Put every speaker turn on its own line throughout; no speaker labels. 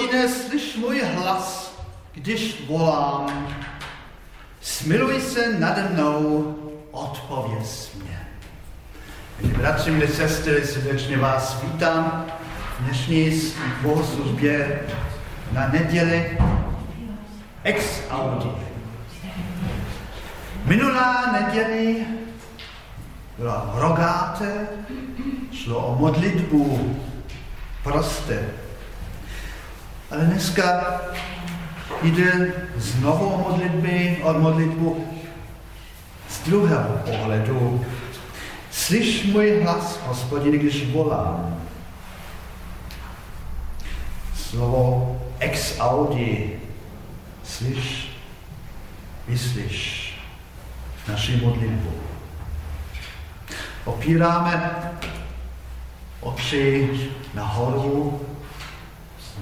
Hospodine, slyš můj hlas, když volám. Smiluj se nade mnou, odpověz mě. Milí bratři, milí sestry, srdečně vás vítám v dnešní bohoslužbě na neděli ex audi. Minulá neděli byla rogáte, šlo o modlitbu prosté. Ale dneska jde znovu o modlitby, o modlitbu z druhého pohledu. Slyš můj hlas, hospodin, když volám. Slovo ex audi, slyš, vyslyš naši modlitbu. Opíráme oči nahoru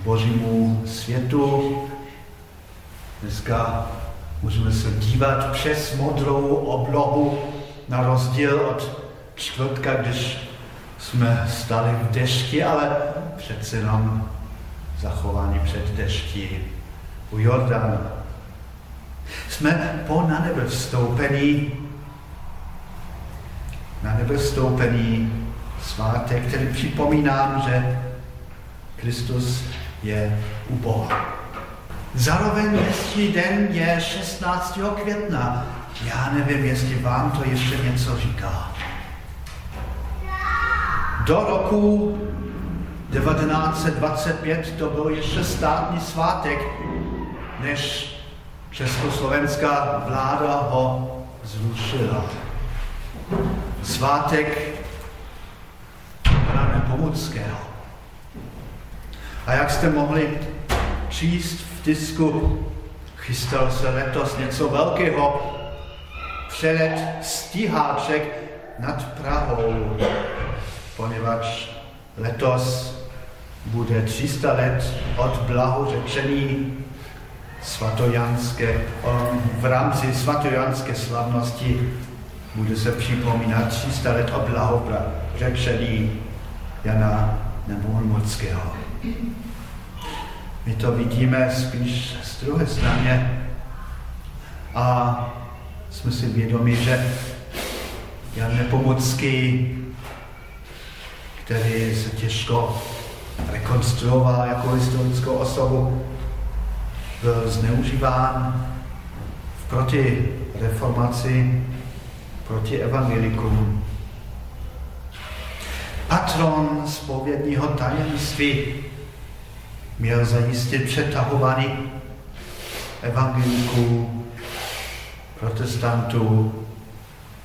božímu světu. Dneska můžeme se dívat přes modrou oblohu na rozdíl od čtvrtka, když jsme stali v dešti, ale přece jenom zachování před dešti u Jordana. Jsme po na nebe vstoupení, na nebe vstoupení svátek, který připomínám, že Kristus je u Boha. Zároveň dnešní den je 16. května. Já nevím, jestli vám to ještě něco říká. Do roku 1925 to byl ještě státní svátek, než československá vláda ho zrušila. Svátek pana Nepomuckého. A jak jste mohli číst v tisku, chystal se letos něco velkého, přelet stíháček nad Prahou, poněvadž letos bude 300 let od blahořečení svatojanské, v rámci svatojanské slavnosti bude se připomínat 300 let od blahořečení Jana Nepomuckého. My to vidíme spíš z druhé strany a jsme si vědomi, že Jan Nepomucký, který se těžko rekonstruoval jako historickou osobu, byl zneužíván proti reformaci, proti evangelikům. Patron spovědního tajemství měl zajistit přetahování evangeliků, protestantů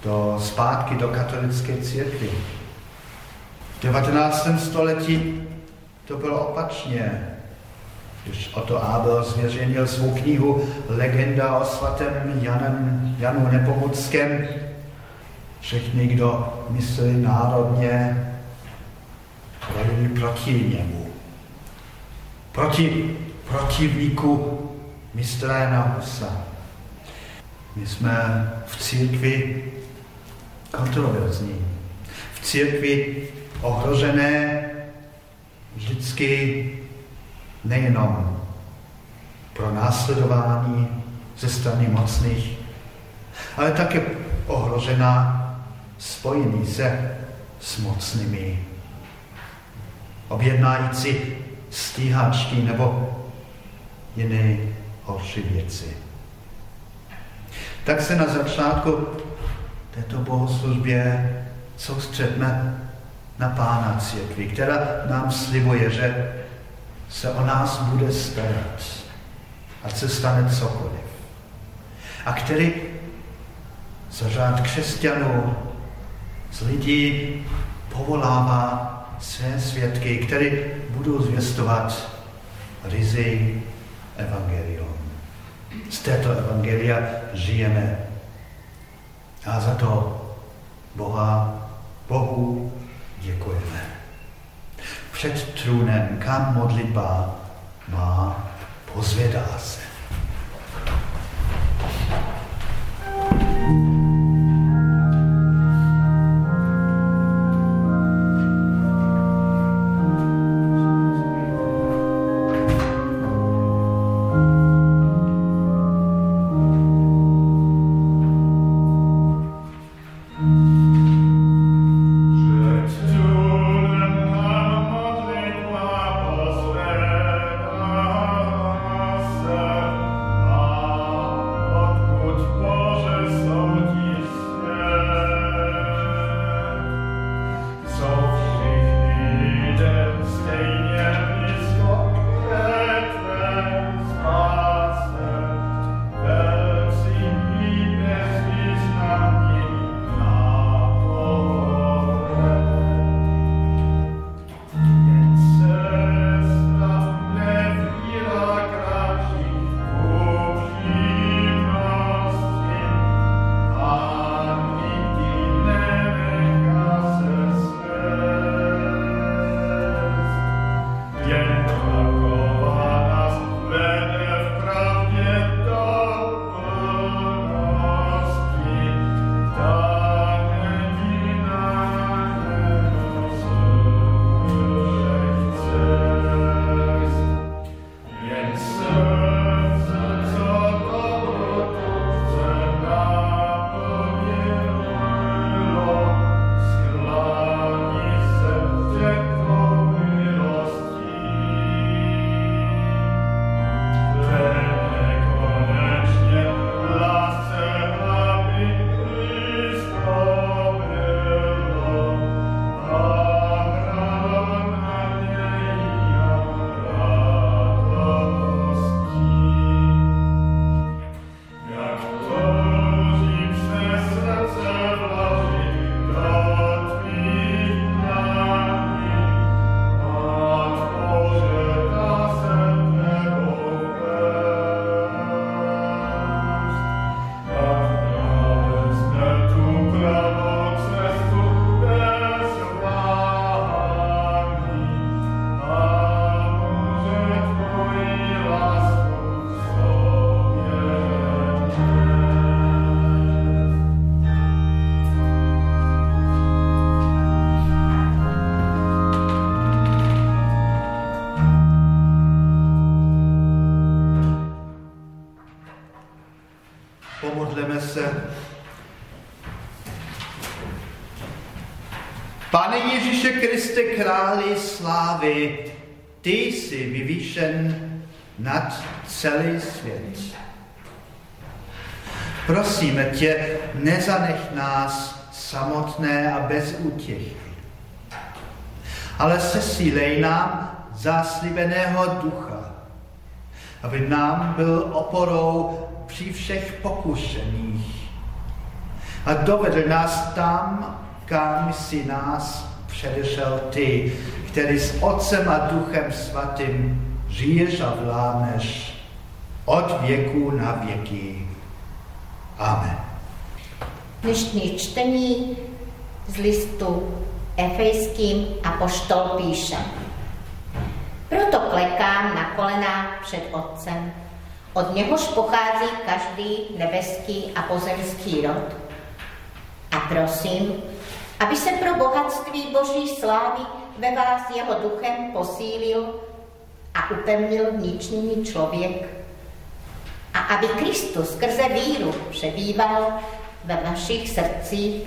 do zpátky do katolické církvy. V 19. století to bylo opačně. Když Otto Abel zveřejnil svou knihu Legenda o svatém Janem, Janu Nepomuckém, všichni, kdo mysleli národně, byli proti němu proti protivníku mistra Jana Husa. My jsme v církvi kontroverzní. V církvi ohrožené vždycky nejenom pro následování ze strany mocných, ale také ohrožená spojení se s mocnými, objednající stíhačky nebo jiné horší věci. Tak se na začátku této bohoslužbě soustředme na Pána církví, která nám slibuje, že se o nás bude starat, ať se stane cokoliv. A který za řád křesťanů z lidí povolává své svědky, které budou zvěstovat rizy evangelium. Z této evangelia žijeme. A za to Boha, Bohu děkujeme. Před trůnem, kam modlitba má, pozvědá se. Ježíše Kriste, králi slávy, ty jsi vyvýšen nad celý svět. Prosíme tě, nezanech nás samotné a bez útěchy, ale sesílej nám záslibeného ducha, aby nám byl oporou při všech pokušeních a dovedl nás tam, kam si nás předešel ty, který s Otcem a Duchem Svatým žiješ a vládneš od věku na věky. Amen.
Dnešní čtení z listu Efejským a poštol píše. Proto klekám na kolenách před Otcem, od něhož pochází každý nebeský a pozemský rod. A prosím, aby se pro bohatství Boží slávy ve vás jeho duchem posílil a upevnil vnitřní člověk. A aby Kristus skrze víru přebýval ve vašich srdcích.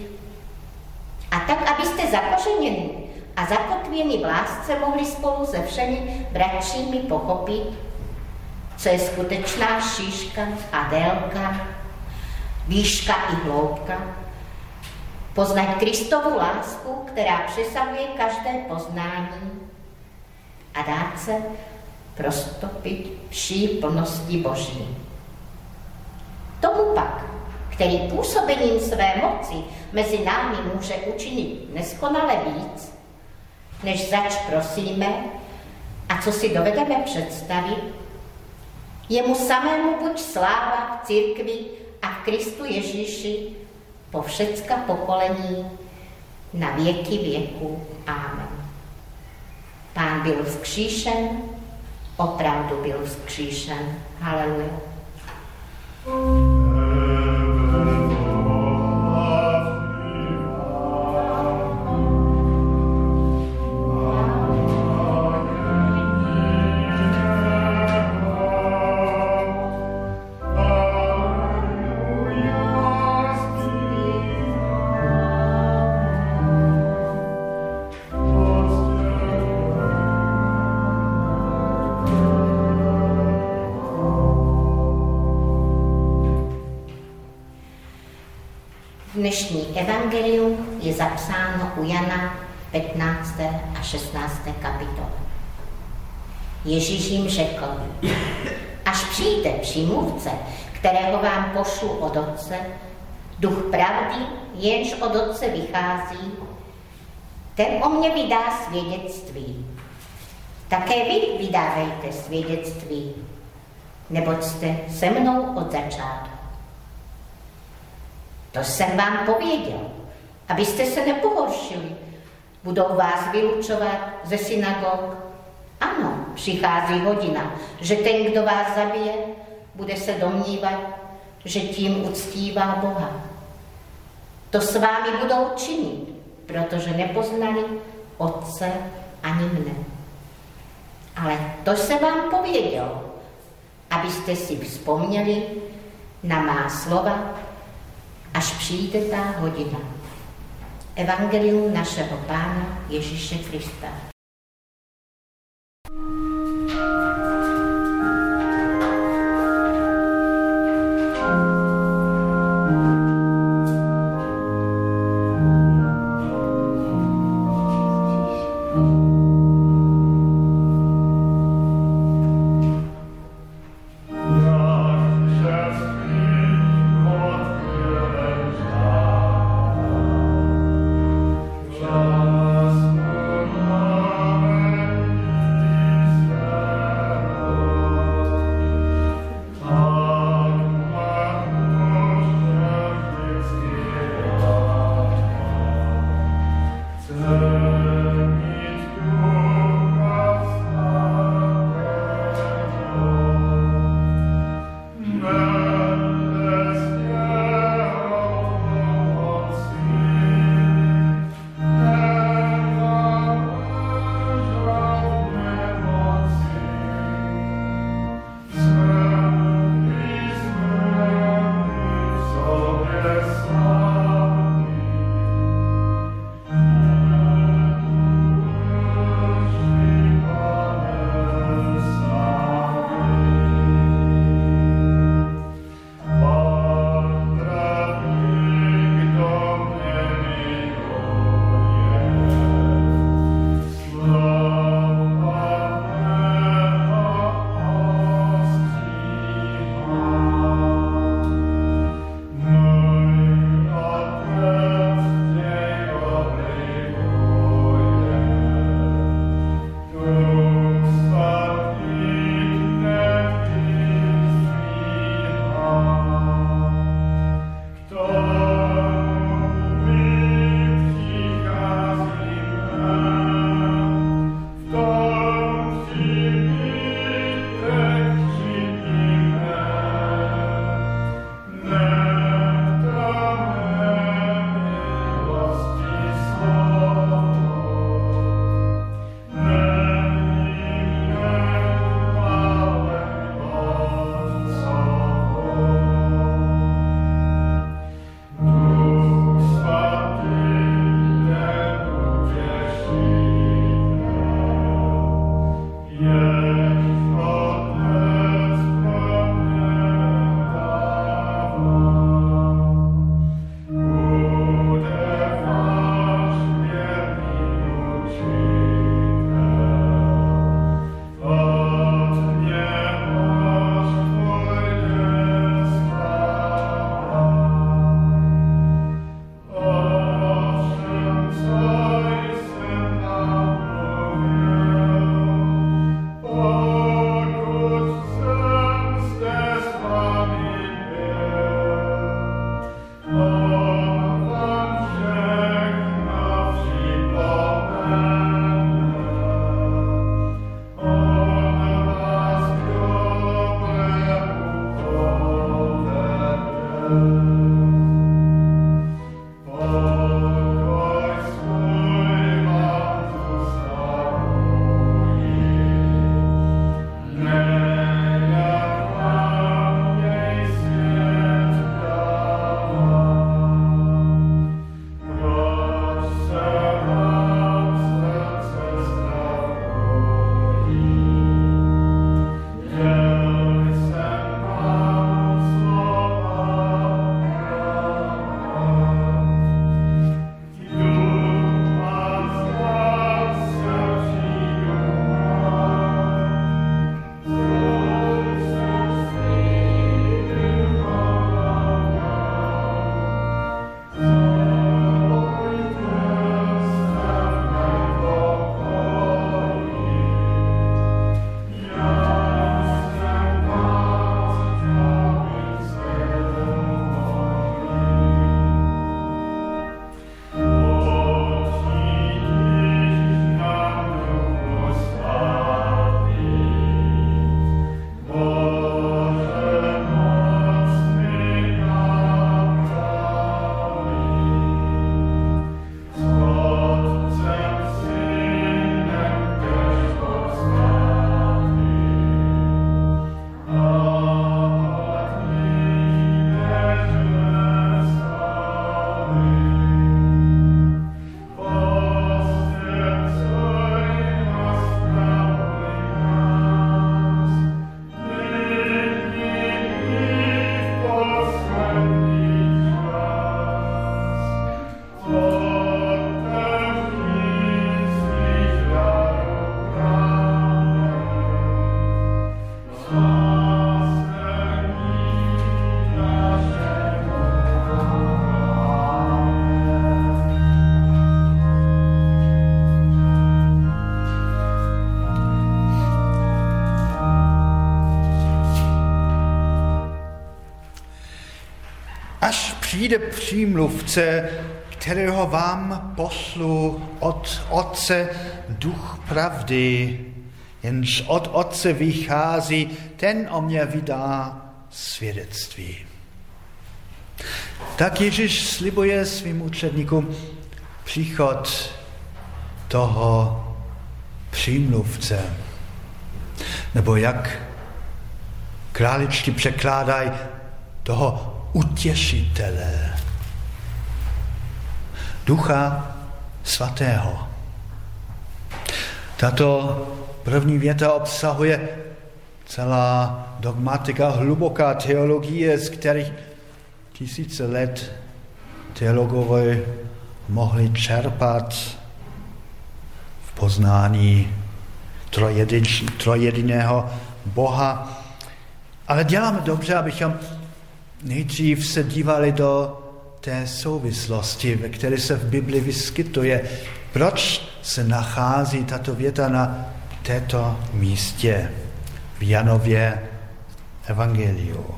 A tak, abyste zakořeněni a zakotvěni v lásce mohli spolu se všemi bratřími pochopit, co je skutečná šířka a délka, výška i hloubka, poznat Kristovu lásku, která přesahuje každé poznání a dát se prostopit vší plnosti Boží. Tomu pak, který působením své moci mezi námi může učinit neskonale víc, než zač prosíme a co si dovedeme představit, jemu samému buď sláva v církvi a v Kristu Ježíši po všecka pokolení na věky věku. Amen. Pán byl vzkříšen, opravdu byl vzkříšen. Haleluja. Dnešní evangelium je zapsáno u Jana 15. a 16. kapitole. Ježíš jim řekl, až přijde přímluvce, kterého vám pošlu od Otce, duch pravdy, jenž od Otce vychází, ten o mě vydá svědectví. Také vy vydávejte svědectví, neboť jste se mnou od začátku. To jsem vám pověděl, abyste se nepohoršili. Budou vás vylučovat ze synagog. Ano, přichází hodina, že ten, kdo vás zabije, bude se domnívat, že tím uctívá Boha. To s vámi budou činit, protože nepoznali Otce ani mne. Ale to jsem vám pověděl, abyste si vzpomněli na má slova, až přijde ta hodina. Evangelium našeho Pána Ježíše Krista.
Přijde přímluvce, kterého vám pošlu od Otce duch pravdy, jenž od Otce vychází, ten o mě vydá svědectví. Tak Ježíš slibuje svým učedníkům příchod toho přímluvce. Nebo jak králičky překládají toho utěšitele. Ducha svatého. Tato první věta obsahuje celá dogmatika, hluboká teologie, z kterých tisíce let teologové mohli čerpat v poznání trojediného Boha. Ale děláme dobře, abychom nejdřív se dívali do té souvislosti, ve které se v Bibli vyskytuje. Proč se nachází tato věta na této místě v Janově evangeliu?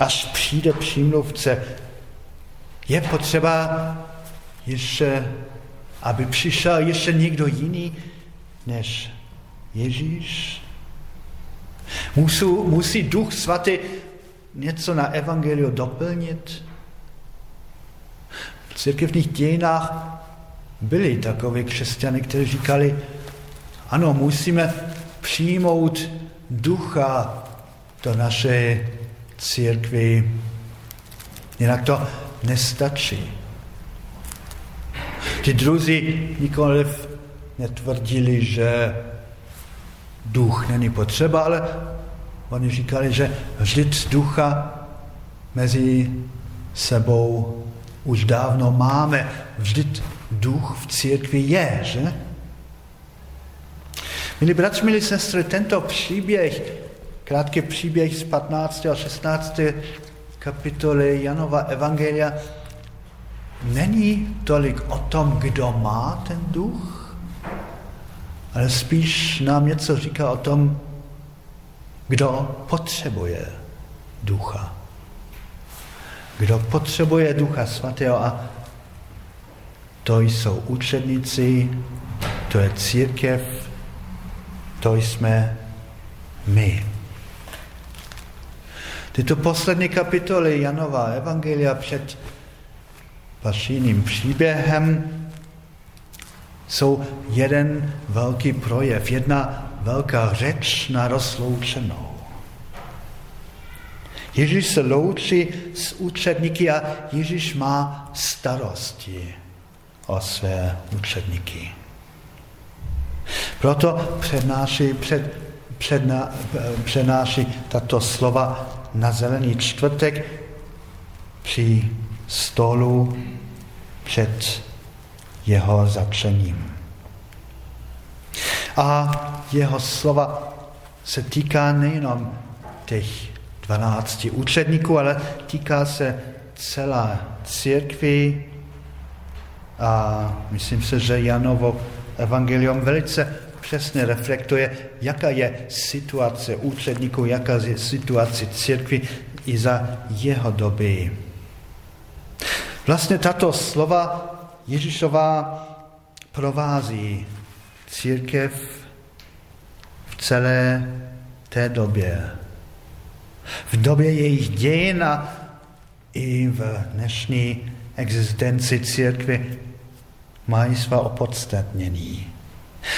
Až přijde přímluvce, je potřeba ještě, aby přišel ještě někdo jiný než Ježíš? Musí, musí Duch Svatý něco na evangeliu doplnit? V církevních dějinách byli takoví křesťany, kteří říkali, ano, musíme přijmout ducha do naše církvy, jinak to nestačí. Ti druzí nikoliv netvrdili, že duch není potřeba, ale oni říkali, že vždyť ducha mezi sebou už dávno máme. Vždyť duch v církvi je, že? Milí bratři, milí sestry, tento příběh, krátký příběh z 15. a 16. kapitoly Janova Evangelia, není tolik o tom, kdo má ten duch, ale spíš nám něco říká o tom, kdo potřebuje ducha. Kdo potřebuje ducha svatého a to jsou učedníci, to je církev, to jsme my. Tyto poslední kapitoly Janova Evangelia před vaším příběhem jsou jeden velký projev, jedna velká řeč na rozloučenou. Ježíš se loučí s učedníky a Ježíš má starosti o své učedníky. Proto přednáší, před, předna, přednáší tato slova na zelený čtvrtek při stolu před jeho zatčením. A jeho slova se týká nejenom těch dvanácti učedníků, ale týká se celá církvy a myslím se, že Janovo evangelium velice přesně reflektuje, jaká je situace učedníků, jaká je situace církvy i za jeho doby. Vlastně tato slova Ježíšová provází církev v celé té době. V době jejich dějin a i v dnešní existenci církvy mají svá opodstatnění.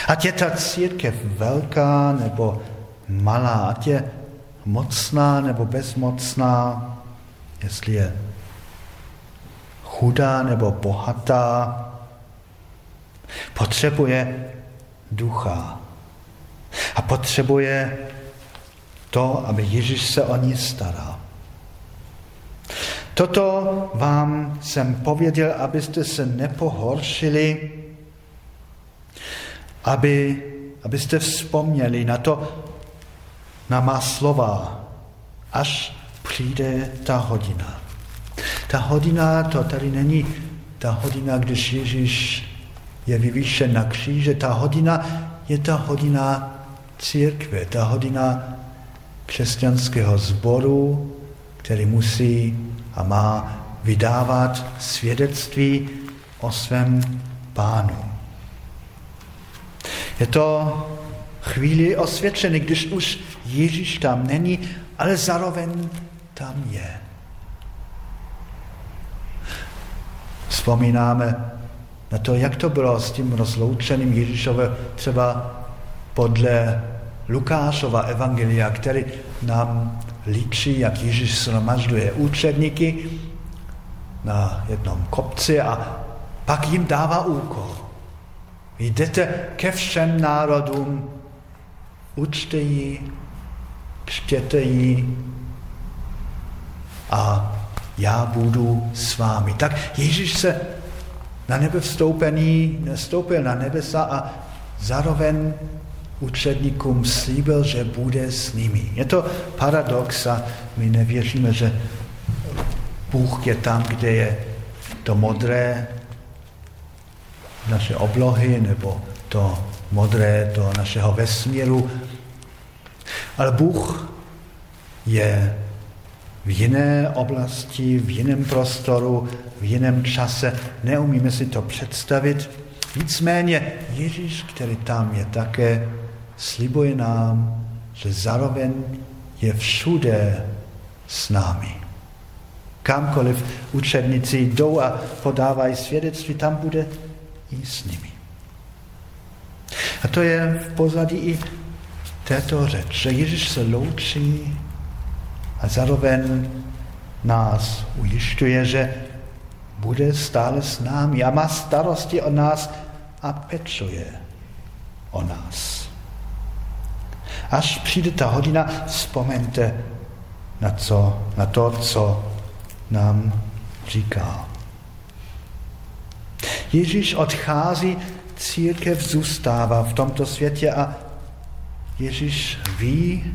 Ať je ta církev velká nebo malá, ať je mocná nebo bezmocná, jestli je chudá nebo bohatá, potřebuje ducha. A potřebuje to, aby Ježíš se o ní staral. Toto vám jsem pověděl, abyste se nepohoršili, aby, abyste vzpomněli na to, na má slova, až přijde ta hodina. Ta hodina, to tady není ta hodina, když Ježíš je vyvýšen na kříže, ta hodina je ta hodina církve, ta hodina křesťanského sboru,
který musí a má vydávat svědectví o svém pánu. Je to chvíli osvědčený, když už Ježíš tam není, ale zároveň tam je. Vzpomínáme na to, jak to bylo s tím rozloučeným Ježíšovem třeba podle Lukášova evangelia, který nám líčí, jak Ježíš shromažďuje učedníky na jednom kopci a pak jim dává úkol. Jdete ke všem národům, učte ji, ji a já budu s vámi. Tak Ježíš se na nebe vstoupený, nestoupil na nebesa a zároveň učedníkům slíbil, že bude s nimi. Je to paradox a my nevěříme, že Bůh je tam, kde je to modré naše oblohy nebo to modré do našeho vesmíru. Ale Bůh je v jiné oblasti, v jiném prostoru, v jiném čase. Neumíme si to představit. Nicméně Ježíš, který tam je také, slibuje nám, že zároveň je všude s námi. Kamkoliv učedníci jdou a podávají svědectví, tam bude i s nimi. A to je v pozadí i této řeč, že Ježíš se loučí a zároveň nás ujišťuje, že bude stále s námi a má starosti o nás a pečuje o nás. Až přijde ta hodina, vzpomeňte na, co, na to, co nám říká. Ježíš odchází, církev zůstává v tomto světě a Ježíš ví,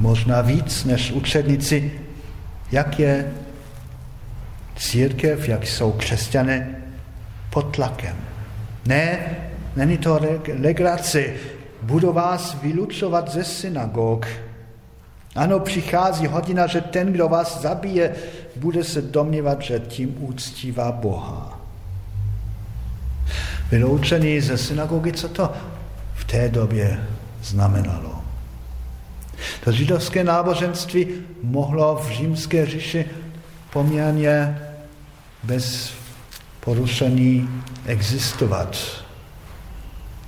možná víc než učedníci, jak je církev, jak jsou křesťané pod tlakem. Ne, není to legrace, budu vás vylučovat ze synagog. Ano, přichází hodina, že ten, kdo vás zabije, bude se domnívat, že tím úctívá Boha. Vyloučený ze synagogy, co to v té době znamenalo? To židovské náboženství mohlo v římské říši poměrně bez porušení existovat.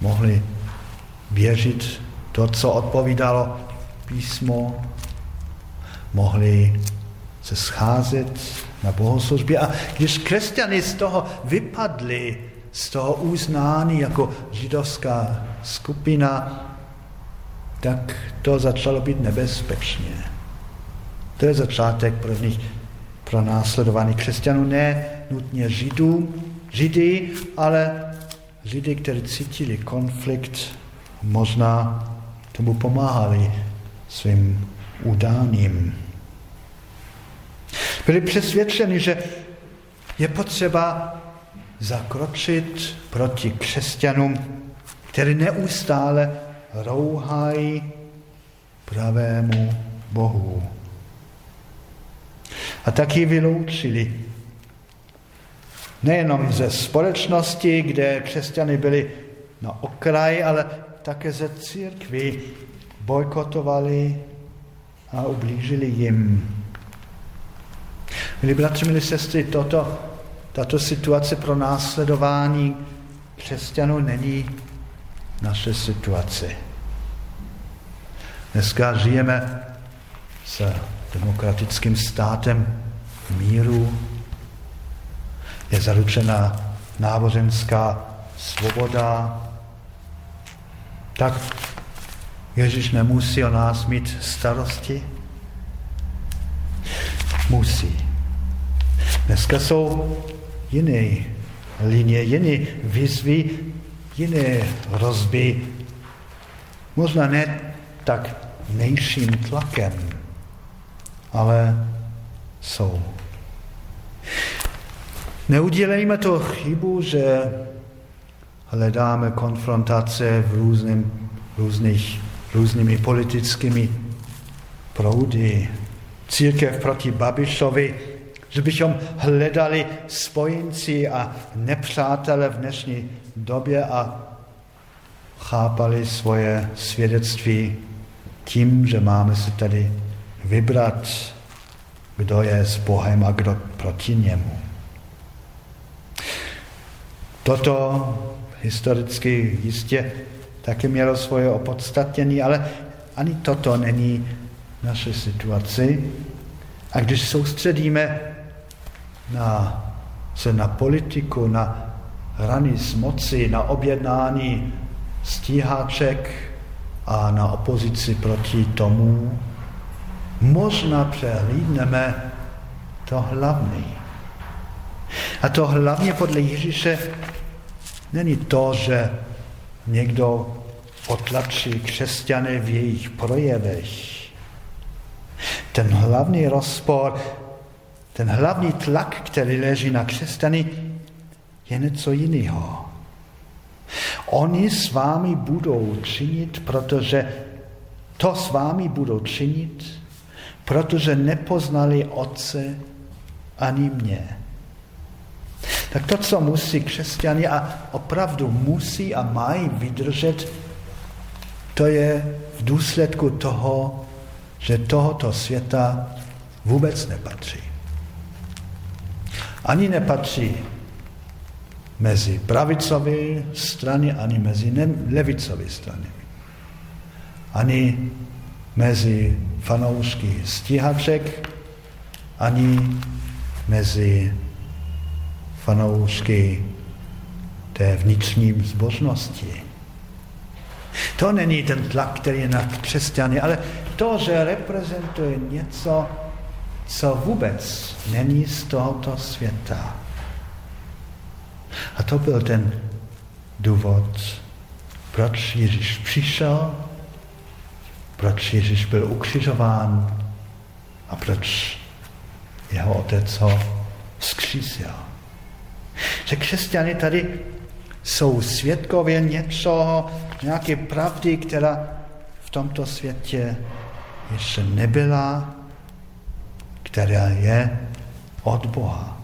Mohli věřit to, co odpovídalo písmo, mohli se scházet na bohoslužbě. A když křesťany z toho vypadli, z toho uznání jako židovská skupina, tak to začalo být nebezpečné. To je začátek prvních pronásledovaných křesťanů, ne nutně židů, židy, ale židy, kteří cítili konflikt, možná tomu pomáhali svým udáním. Byli přesvědčeni, že je potřeba zakročit proti křesťanům, který neustále rouhají pravému Bohu. A taky vyloučili nejenom ze společnosti, kde křesťany byli na okraji, ale také ze církvy bojkotovali a ublížili jim. Milí bratři, milí sestry, toto, tato situace pro následování křesťanů není naše situace. Dneska žijeme s demokratickým státem míru, je zaručena náboženská svoboda, tak Ježíš nemusí o nás mít starosti? Musí. Dneska jsou jiné linie, jiné výzvy, jiné hrozby. Možná ne tak nejším tlakem, ale jsou. Neudělejme to chybu, že hledáme konfrontace v různým, různých, různými politickými proudy. církev proti Babišovi, že bychom hledali spojenci a nepřátele v dnešní době a chápali svoje svědectví tím, že máme si tady vybrat, kdo je s Bohem a kdo proti němu. Toto historicky jistě taky mělo svoje opodstatnění, ale ani toto není naše situaci. A když soustředíme na, se na politiku, na rany z moci, na objednání stíháček a na opozici proti tomu, možná přehlídneme to hlavní. A to hlavně podle Ježíše není to, že někdo otlačí křesťany v jejich projevech. Ten hlavní rozpor, ten hlavní tlak, který leží na křesťany, je něco jiného. Oni s vámi budou činit, protože to s vámi budou činit, protože nepoznali Otce ani mě. Tak to, co musí křesťani a opravdu musí a mají vydržet, to je v důsledku toho, že tohoto světa vůbec nepatří. Ani nepatří mezi pravicové strany, ani mezi levicové strany. Ani mezi fanoušky stíhaček, ani mezi fanoušky té vnitřní zbožnosti. To není ten tlak, který je na křesťany, ale to, že reprezentuje něco, co vůbec není z tohoto světa. A to byl ten důvod, proč Ježíš přišel, proč Ježíš byl ukřižován a proč jeho otec ho zkřísil. Že křesťany tady jsou svědkově něco, nějaké pravdy, která v tomto světě ještě nebyla, která je od Boha.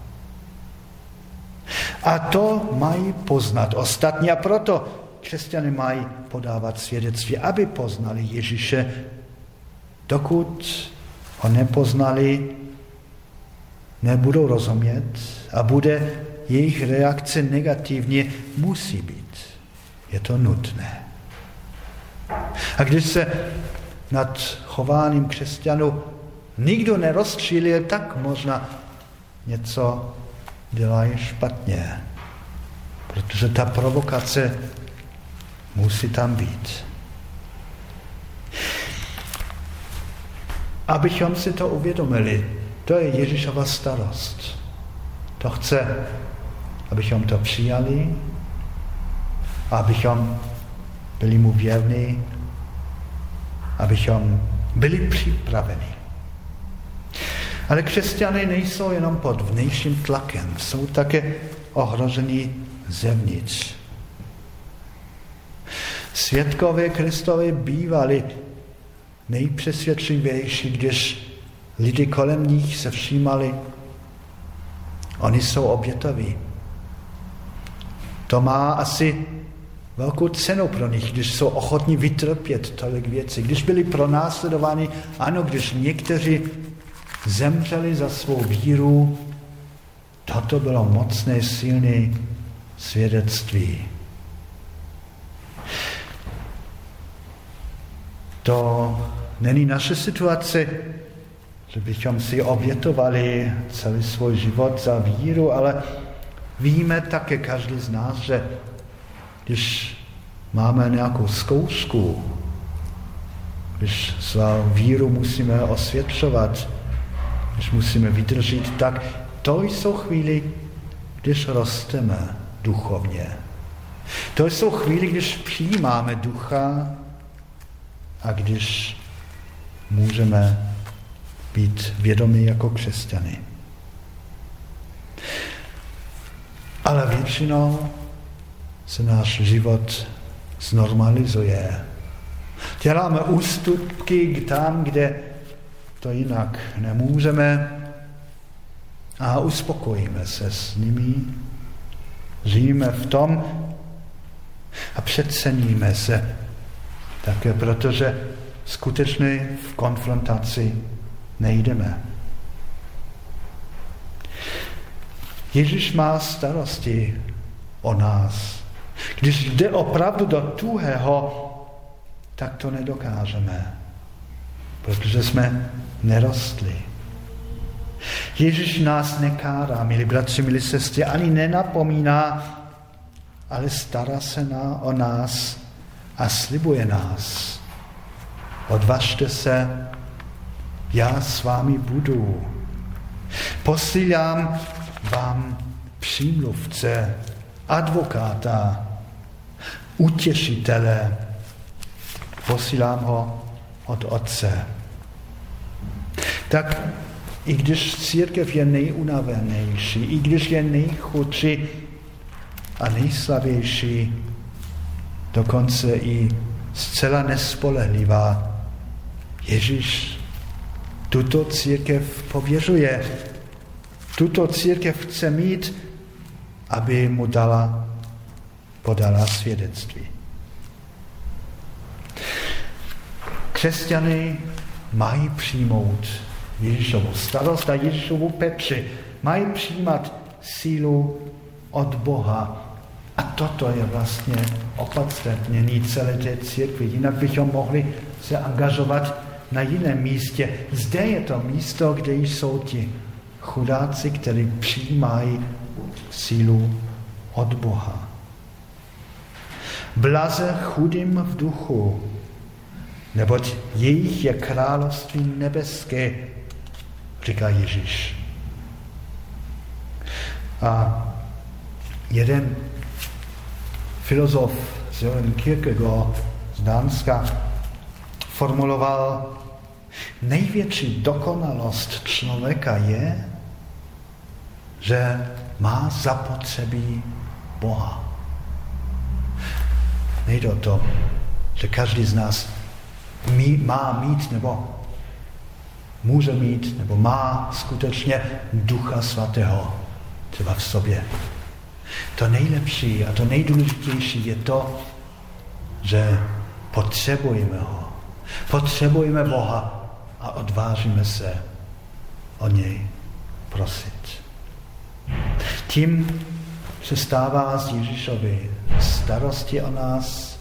A to mají poznat ostatní a proto křesťané mají podávat svědectví, aby poznali Ježíše. Dokud ho nepoznali, nebudou rozumět a bude jejich reakce negativně, musí být. Je to nutné. A když se nad chováním křesťanů nikdo nerozčílil, tak možná něco dělají špatně. Protože ta provokace musí tam být. Abychom si to uvědomili, to je Ježíšova starost. To chce, abychom to přijali, abychom byli mu věrní, abychom byli připraveni. Ale křesťané nejsou jenom pod vnějším tlakem, jsou také ohroženi zevnitř. Světkové Kristové bývali nejpřesvědčivější, když lidi kolem nich se všímali, oni jsou obětoví. To má asi velkou cenu pro nich, když jsou ochotní vytrpět tolik věcí. Když byli pronásledováni, ano, když někteří zemřeli za svou víru, toto bylo mocné, silné svědectví. To není naše situace, že bychom si obětovali celý svůj život za víru, ale víme také každý z nás, že když máme nějakou zkoušku, když svou víru musíme osvědčovat, když musíme vydržet, tak to jsou chvíli, když rosteme duchovně. To jsou chvíli, když přijímáme ducha a když můžeme být vědomí jako křesťany. Ale většinou se náš život znormalizuje. Děláme ústupky tam, kde to jinak nemůžeme a uspokojíme se s nimi. Žijeme v tom a přeceníme se také protože skutečně v konfrontaci nejdeme. Ježíš má starosti o nás. Když jde opravdu do tuhého, tak to nedokážeme, protože jsme nerostli. Ježíš nás nekárá, milí bratři, milí sestry, ani nenapomíná, ale stará se na, o nás a slibuje nás. Odvažte se, já s vámi budu. Posílám vám přímluvce, advokáta, utěšitele. Posílám ho od Otce. Tak i když církev je nejunavenější, i když je nejchudší a nejslavější, dokonce i zcela nespolehlivá, Ježíš tuto církev pověřuje. Tuto církev chce mít, aby mu dala, podala svědectví. Křesťany mají přijmout Ježíšovu starost a Ježíšovu peči. Mají přijímat sílu od Boha. A toto je vlastně opodstatnění celé té církve. Jinak bychom mohli se angažovat na jiném místě. Zde je to místo, kde jsou ti chudáci, kteří přijímají sílu od Boha. Blaze chudým v duchu, neboť jejich je království nebeské, říká Ježíš. A jeden filozof Søren Kierkegaard z Dánska formuloval, největší dokonalost člověka je, že má zapotřebí Boha. Nejde o to, že každý z nás mý, má mít nebo může mít nebo má skutečně ducha svatého třeba v sobě. To nejlepší a to nejdůležitější je to, že potřebujeme ho. Potřebujeme Boha a odvážíme se o něj prosit. Tím se stává z Ježíšovi starosti o nás,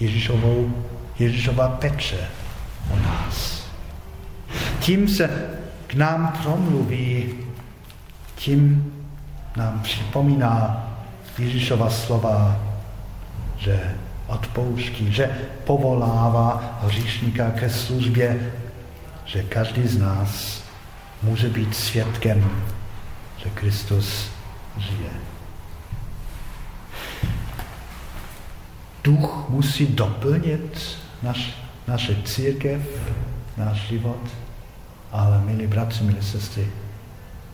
Ježíšovou, Ježíšova peče o nás. Tím se k nám promluví, tím nám připomíná Ježíšova slova, že odpouští, že povolává hříšníka ke službě, že každý z nás může být svědkem, že Kristus žije. Duch musí doplnit naš, naše církev, náš život, ale milí bratři, milí sestry,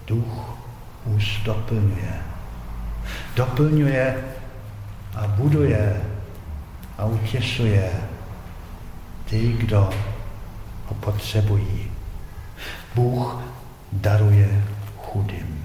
duch už doplňuje. Doplňuje a buduje a utěšuje ty, kdo ho potřebují. Bůh daruje chudým.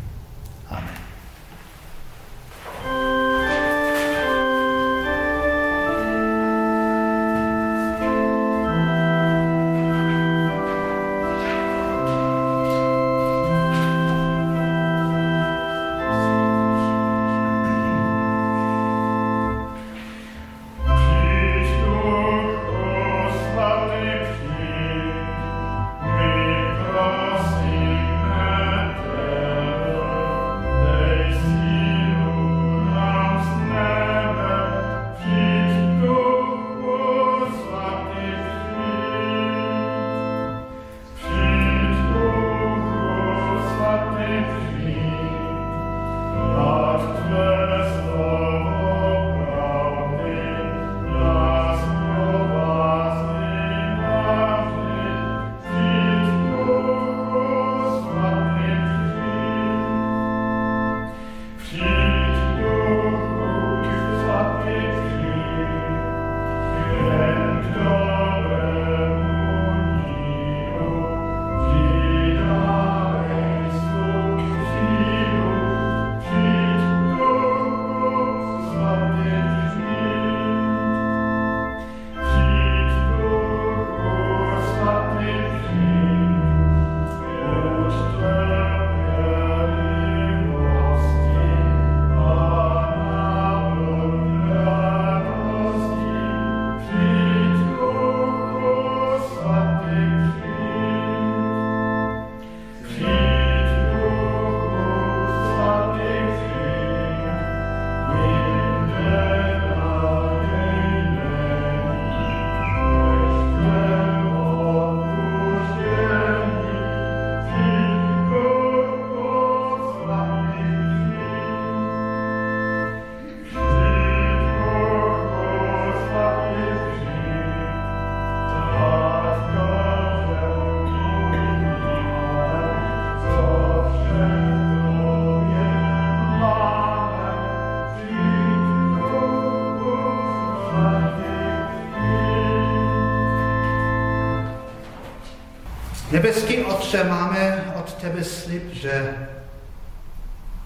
Otče, máme od tebe slib, že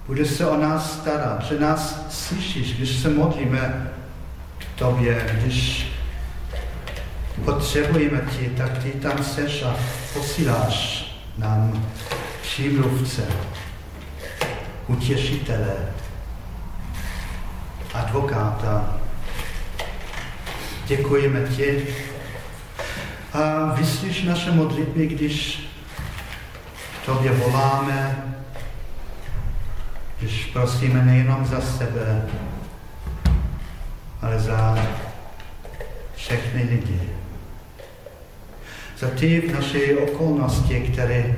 budeš se o nás starat, že nás slyšíš, když se modlíme k tobě, když potřebujeme ti, tak ty tam seš a posíláš nám přímluvce, utěšitele, advokáta. Děkujeme ti a vyslyš naše modlitby, když tobě voláme, když prosíme nejenom za sebe, ale za všechny lidi. Za ty v naší okolnosti, které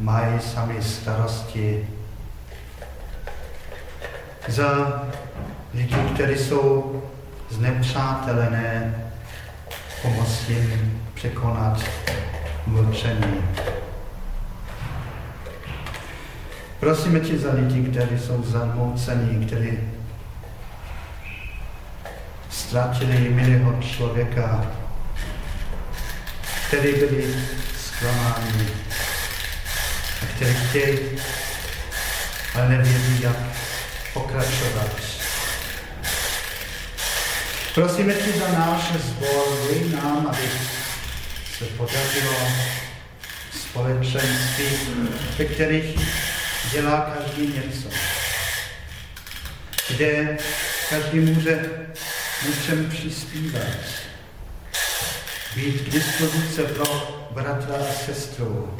mají sami starosti. Za lidi, kteří jsou znepřátelené, pomoct jim překonat mlčení. Prosíme tě za lidi, kteří jsou zamoucení, kteří ztratili milého člověka, kteří byli zklamáni a kteří chtějí, ale nevědí, jak pokračovat. Prosíme tě za zbor, dej nám, aby se podařilo společenství, ve kterých dělá každý něco. Kde každý může něčem přispívat. Být k dispozici pro bratra a sestru.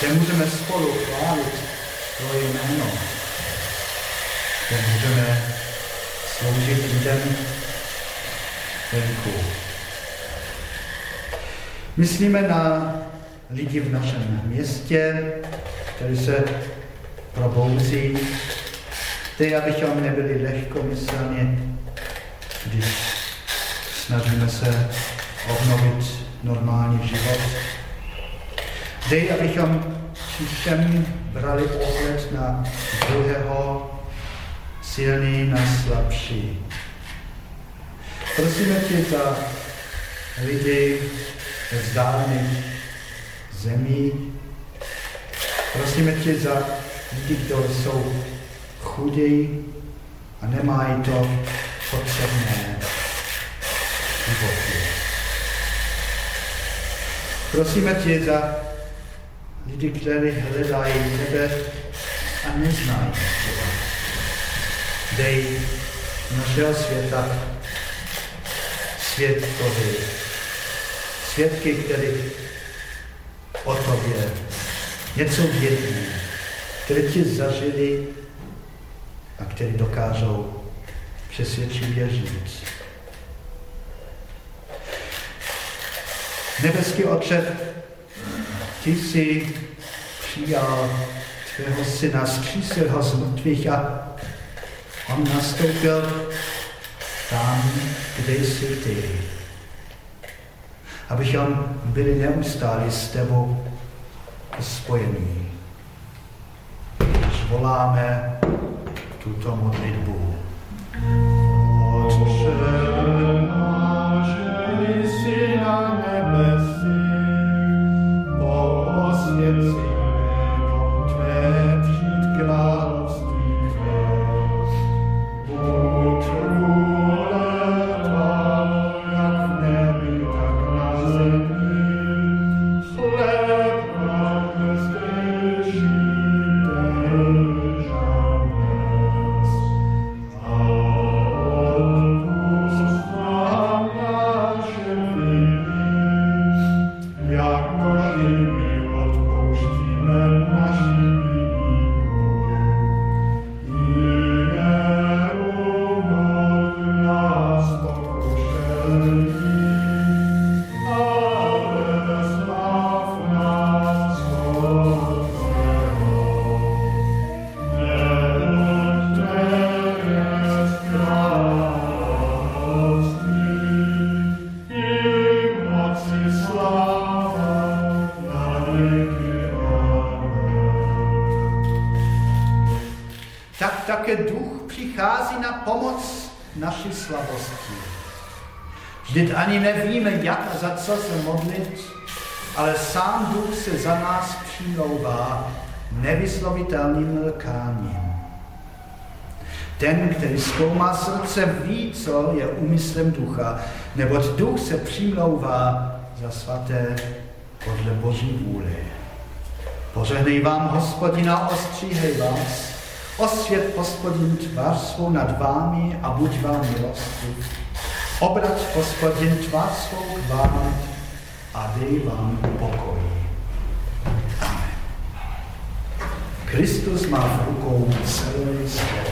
Kde můžeme spolu chválit tvoje jméno. Kde můžeme sloužit lidem venku. Myslíme na lidi v našem městě, kteří se probouzí, ty, abychom nebyli lehkomyslně, když snažíme se obnovit normální život. Dej, abychom všem brali pohled na druhého, silný na slabší. Prosíme tě za lidi vzdálených zemí. Prosíme tě za lidi, kteří jsou chudí a nemají to potřebné životy. Prosíme tě za lidi, kteří hledají tebe a neznají tebe. Dej našeho světa světkovi, svědky, který o tobě něco vědí, které ti zažili a který dokážou přesvědčivě žít. Nebeský Otče, ty jsi přijal tvého syna, zkřísil ho z mrtvých a on nastoupil tam, kde jsi ty. Abychom byli neustále s tebou spojení. Když voláme tuto modlitbu. Otče Vždyť ani nevíme, jak a za co se modlit, ale sám Duch se za nás přimlouvá nevyslovitelným lkáním. Ten, který zkoumá srdce, ví, co je úmyslem ducha, neboť duch se přimlouvá za svaté podle Boží vůle. Požehnej vám, hospodina, ostříhej vás, osvět hospodin tvář svou nad vámi a buď vám milostiv. Obrať hospodin tvář svou k vám a dej vám pokoj. Amen. Kristus má v rukou celý svět.